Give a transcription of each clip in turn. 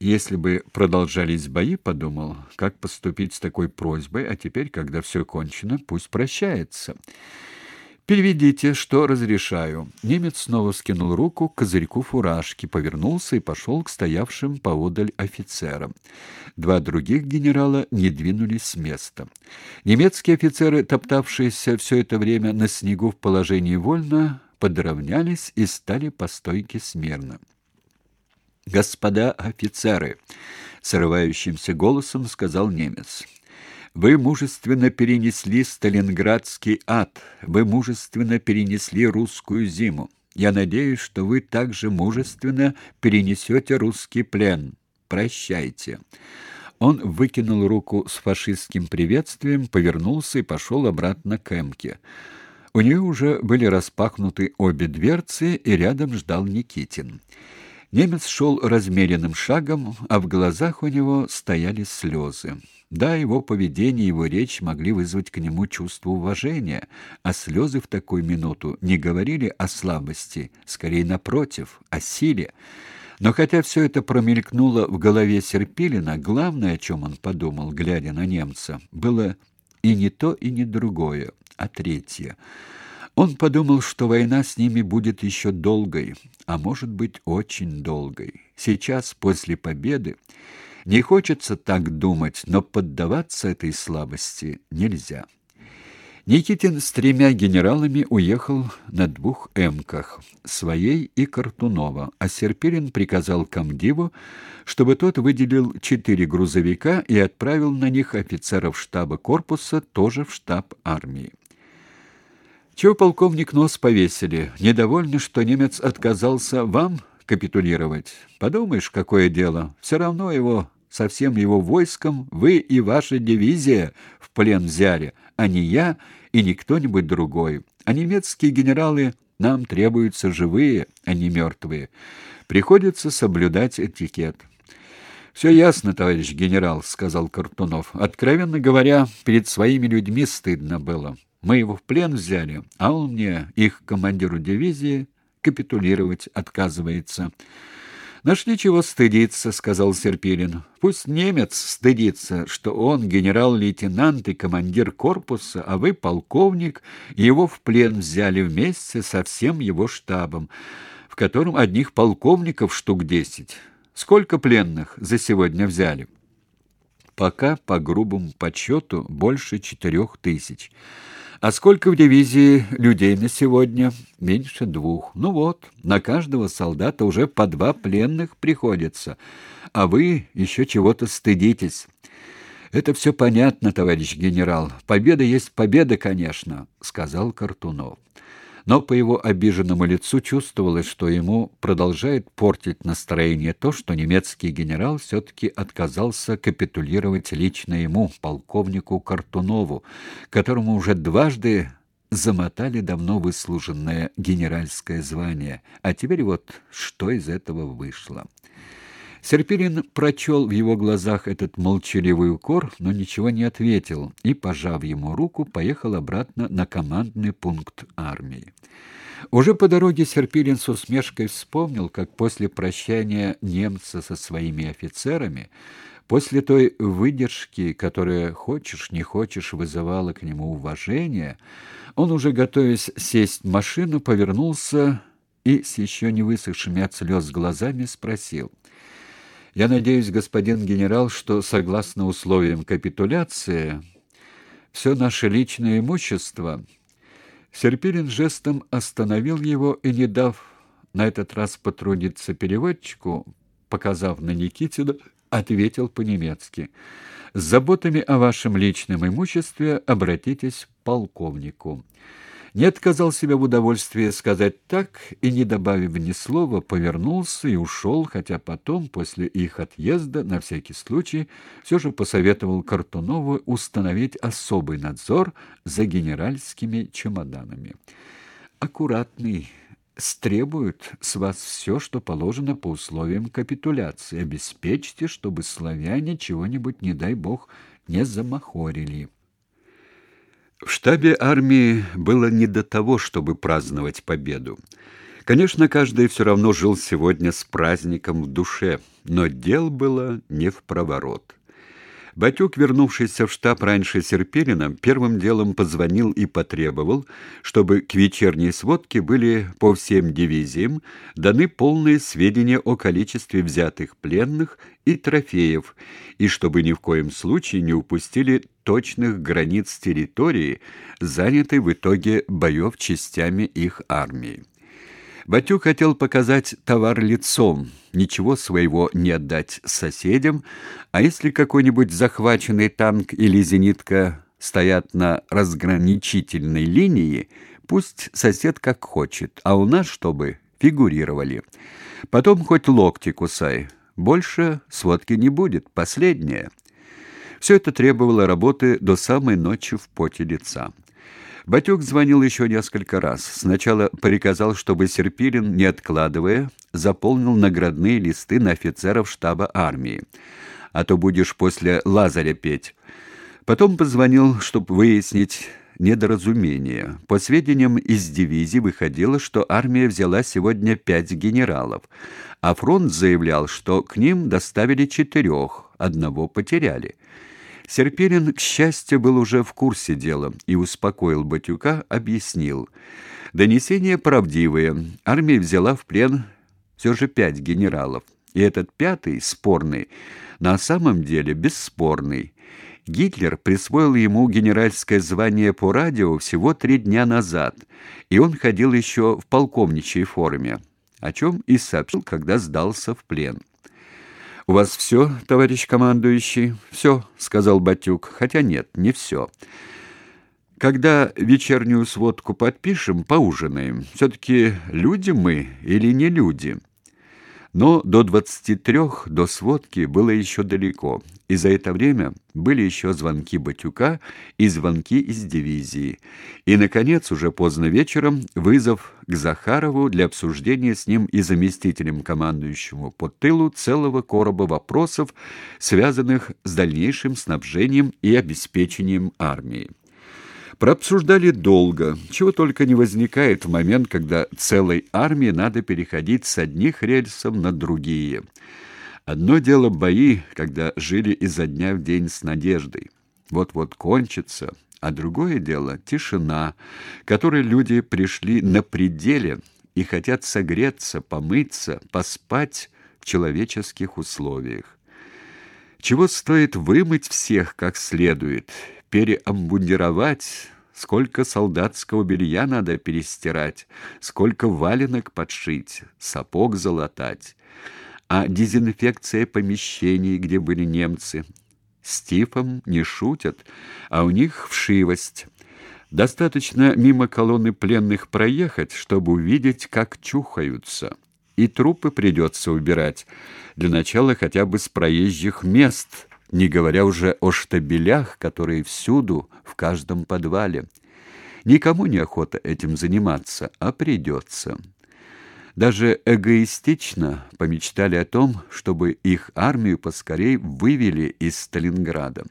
Если бы продолжались бои, подумал, как поступить с такой просьбой, а теперь, когда все кончено, пусть прощается. «Переведите, что разрешаю». Немец снова скинул руку к козырьку фуражки, повернулся и пошел к стоявшим поодаль офицерам. Два других генерала не двинулись с места. Немецкие офицеры, топтавшиеся все это время на снегу в положении вольно, подровнялись и стали по стойке смирно. «Господа офицеры!» — срывающимся голосом сказал немец — вы мужественно перенесли Сталинградский ад, вы мужественно перенесли русскую зиму. Я надеюсь, что вы также мужественно перенесете русский плен. Прощайте. Он выкинул руку с фашистским приветствием, повернулся и пошел обратно к Эмке. У нее уже были распахнуты обе дверцы, и рядом ждал Никитин. Немец шел размеренным шагом, а в глазах у него стояли слезы. Да, его поведение, его речь могли вызвать к нему чувство уважения, а слезы в такую минуту не говорили о слабости, скорее напротив, о силе. Но хотя все это промелькнуло в голове Серпилина, главное, о чем он подумал, глядя на немца, было и не то, и не другое, а третье. Он подумал, что война с ними будет еще долгой, а может быть, очень долгой. Сейчас, после победы, не хочется так думать, но поддаваться этой слабости нельзя. Никитин с тремя генералами уехал на двух эмках, своей и Картунова, а Серпирин приказал комдиву, чтобы тот выделил четыре грузовика и отправил на них офицеров штаба корпуса тоже в штаб армии. Чего полковник нос повесили? Недовольны, что немец отказался вам капитулировать. Подумаешь, какое дело. Все равно его со всем его войском вы и ваша дивизия в плен взяли, а не я и не кто-нибудь другой. А немецкие генералы нам требуются живые, а не мертвые. Приходится соблюдать этикет. «Все ясно, товарищ генерал», — сказал Картунов. «Откровенно говоря, перед своими людьми стыдно было. Мы его в плен взяли, а он мне, их командиру дивизии, капитулировать отказывается. Нашли чего стыдиться, сказал Серпилин. Пусть немец стыдится, что он генерал-лейтенант и командир корпуса, а вы полковник, и его в плен взяли вместе со всем его штабом, в котором одних полковников штук десять. Сколько пленных за сегодня взяли? Пока по грубому подсчету больше четырех тысяч. А сколько в дивизии людей на сегодня? Меньше двух. Ну вот, на каждого солдата уже по два пленных приходится. А вы еще чего-то стыдитесь. Это все понятно, товарищ генерал. Победа есть победа, конечно, сказал Картунов но по его обиженному лицу чувствовалось, что ему продолжает портить настроение то, что немецкий генерал все-таки отказался капитулировать лично ему, полковнику Картунову, которому уже дважды замотали давно выслуженное генеральское звание, а теперь вот что из этого вышло. Серпирин прочел в его глазах этот молчаливый укор, но ничего не ответил и, пожав ему руку, поехал обратно на командный пункт армии. Уже по дороге Серпирин с усмешкой вспомнил, как после прощания немца со своими офицерами, после той выдержки, которая, хочешь не хочешь, вызывала к нему уважение, он, уже готовясь сесть в машину, повернулся и с еще не высохшими от слез глазами спросил — я надеюсь, господин генерал, что согласно условиям капитуляции все наше личное имущество Серпилин жестом остановил его и, не дав на этот раз потрудиться переводчику, показав на Никитина, ответил по-немецки: "С заботами о вашем личном имуществе обратитесь к полковнику" не отказал себе в удовольствии сказать так и, не добавив ни слова, повернулся и ушел, хотя потом, после их отъезда, на всякий случай, все же посоветовал Картунову установить особый надзор за генеральскими чемоданами. «Аккуратный» стребуют с вас все, что положено по условиям капитуляции. Обеспечьте, чтобы славяне чего-нибудь, не дай бог, не замахорили. В штабе армии было не до того, чтобы праздновать победу. Конечно, каждый все равно жил сегодня с праздником в душе, но дел было не в проворот. Батюк, вернувшийся в штаб раньше Серпилина, первым делом позвонил и потребовал, чтобы к вечерней сводке были по всем дивизиям даны полные сведения о количестве взятых пленных и трофеев, и чтобы ни в коем случае не упустили точных границ территории, занятой в итоге боев частями их армии. Батюк хотел показать товар лицом, ничего своего не отдать соседям, а если какой-нибудь захваченный танк или зенитка стоят на разграничительной линии, пусть сосед как хочет, а у нас чтобы фигурировали. Потом хоть локти кусай. Больше сводки не будет, последняя. Все это требовало работы до самой ночи в поте лица. Батюк звонил еще несколько раз. Сначала приказал, чтобы Серпилин, не откладывая, заполнил наградные листы на офицеров штаба армии. А то будешь после Лазаря петь. Потом позвонил, чтобы выяснить недоразумение. По сведениям из дивизии выходило, что армия взяла сегодня пять генералов, а фронт заявлял, что к ним доставили четырех, одного потеряли. Серпилин, к счастью, был уже в курсе дела и успокоил Батюка, объяснил. Донесение правдивое. Армия взяла в плен все же пять генералов. И этот пятый, спорный, на самом деле бесспорный. Гитлер присвоил ему генеральское звание по радио всего три дня назад, и он ходил еще в полковничьей форме, о чем и сообщил, когда сдался в плен. У вас все, товарищ командующий? Все, сказал Батюк. Хотя нет, не все. Когда вечернюю сводку подпишем, поужинаем. все таки люди мы или не люди? Но до двадцати трех до сводки было еще далеко, и за это время были еще звонки Батюка и звонки из дивизии. И наконец, уже поздно вечером, вызов к Захарову для обсуждения с ним и заместителем командующего по тылу целого короба вопросов, связанных с дальнейшим снабжением и обеспечением армии. Прообсуждали долго, чего только не возникает в момент, когда целой армии надо переходить с одних рельсов на другие. Одно дело бои, когда жили изо дня в день с надеждой. Вот-вот кончится, а другое дело тишина, которой люди пришли на пределе и хотят согреться, помыться, поспать в человеческих условиях. Чего стоит вымыть всех как следует, переамбундировать, сколько солдатского белья надо перестирать, сколько валенок подшить, сапог залатать. А дезинфекция помещений, где были немцы, с тифом не шутят, а у них вшивость. Достаточно мимо колонны пленных проехать, чтобы увидеть, как чухаются. И трупы придется убирать. Для начала хотя бы с проезжих мест – не говоря уже о штабелях, которые всюду, в каждом подвале. Никому не охота этим заниматься, а придется. Даже эгоистично помечтали о том, чтобы их армию поскорей вывели из Сталинграда.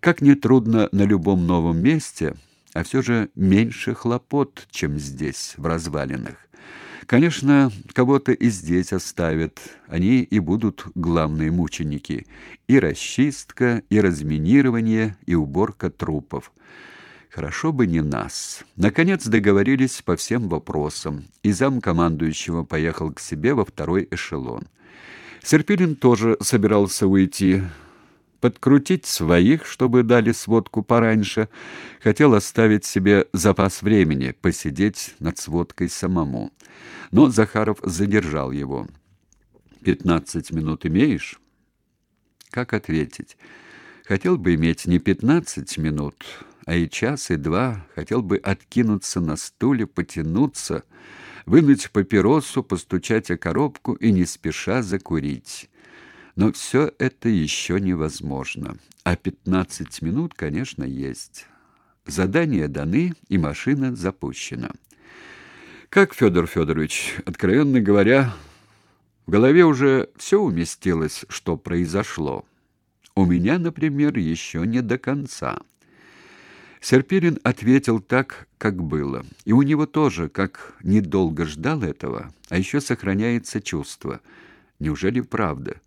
Как не трудно на любом новом месте, а все же меньше хлопот, чем здесь, в развалинах. Конечно, кого-то и здесь оставят. Они и будут главные мученики. И расчистка, и разминирование, и уборка трупов. Хорошо бы не нас. Наконец договорились по всем вопросам, и зам командующего поехал к себе во второй эшелон. Серпилин тоже собирался уйти, подкрутить своих, чтобы дали сводку пораньше, хотел оставить себе запас времени, посидеть над сводкой самому. Но Захаров задержал его. «Пятнадцать минут имеешь?» Как ответить? Хотел бы иметь не пятнадцать минут, а и час, и два. Хотел бы откинуться на стуле, потянуться, вынуть папиросу, постучать о коробку и не спеша закурить. Но все это еще невозможно. А 15 минут, конечно, есть. Задания даны, и машина запущена. Как Федор Федорович, откровенно говоря, в голове уже все уместилось, что произошло. У меня, например, еще не до конца. Серпилин ответил так, как было. И у него тоже, как недолго ждал этого, а еще сохраняется чувство. Неужели правда?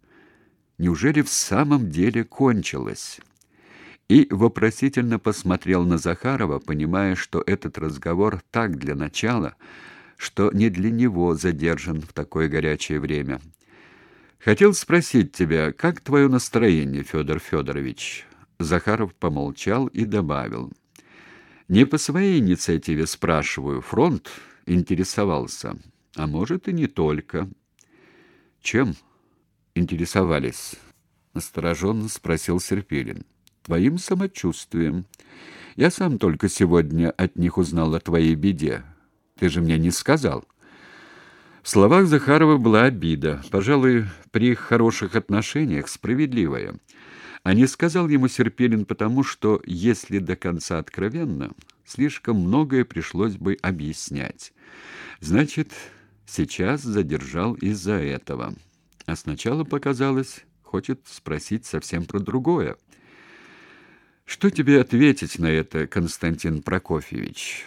Неужели в самом деле кончилось? И вопросительно посмотрел на Захарова, понимая, что этот разговор так для начала, что не для него задержан в такое горячее время. Хотел спросить тебя, как твое настроение, Федор Федорович? Захаров помолчал и добавил: не по своей инициативе спрашиваю, фронт интересовался, а может и не только. Чем интересовались? настороженно спросил Серпилин. Твоим самочувствием. Я сам только сегодня от них узнал о твоей беде. Ты же мне не сказал. В словах Захарова была обида, пожалуй, при их хороших отношениях справедливая. А не сказал ему Серпилин потому, что, если до конца откровенно, слишком многое пришлось бы объяснять. Значит, сейчас задержал из-за этого. А сначала показалось, хочет спросить совсем про другое. Что тебе ответить на это, Константин Прокофьевич?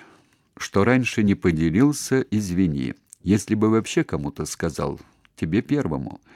Что раньше не поделился, извини. Если бы вообще кому-то сказал, тебе первому.